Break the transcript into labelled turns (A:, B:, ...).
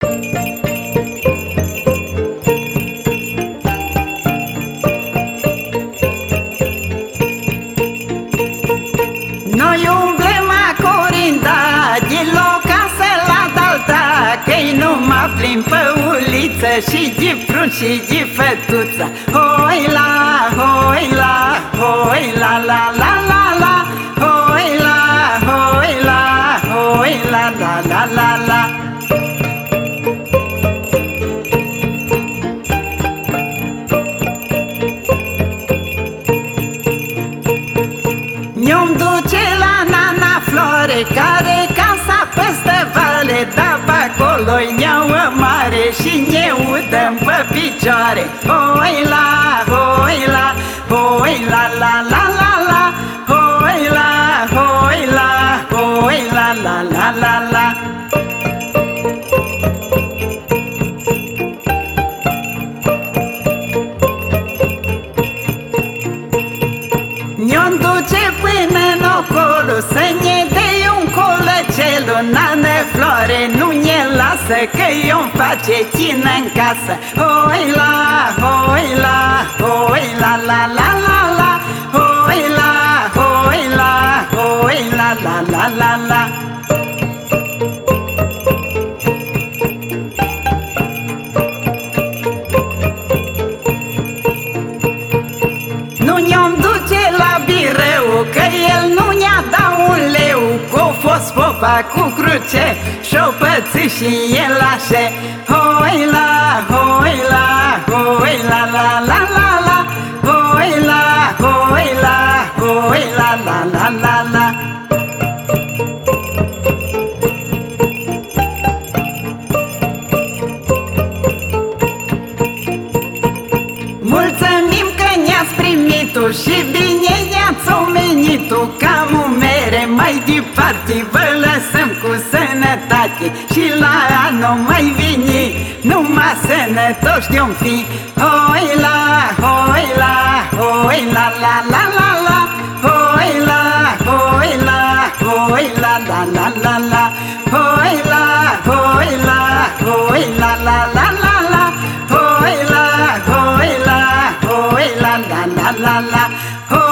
A: Noi umblem acorinda De locasă la dalta Că-i numai plin pe uliță Și de prun și de fătuță Hoi la, hoi la, hoi la la la la la. Hoi la, hoi la, hoi la la la la la Ne-om duce la Nana Flore Care casa peste vale Da pe acolo neauă mare Și ne udăm pe picioare. Hoi la, hoi la, hoi la la la la la Hoi la, hoi la, hoi la la la la la. Ne-o duce până în ocolo Să ne dea un colăcelul Nană floare. Nu ne lasă Că eu-mi face cină în casă. Hoi fost popa cu cruce Și-o păți și el așa Hoi la, hoi la, hoi la la la la la. Hoi la, hoi la, hoi la la la la la. Mulțumim că ne-ați primit-o Și bine ne-ați omenit-o Cam o mere mai departe. Vă lăsăm cu sărache Și la anul mai numa Numai tos de-un fi Oi la, oi la, oi la la la la la oi la, oi la, oi la la la la la oi la, oi la, oi la la la la la oi la, oi la, oi la la la la la Hoi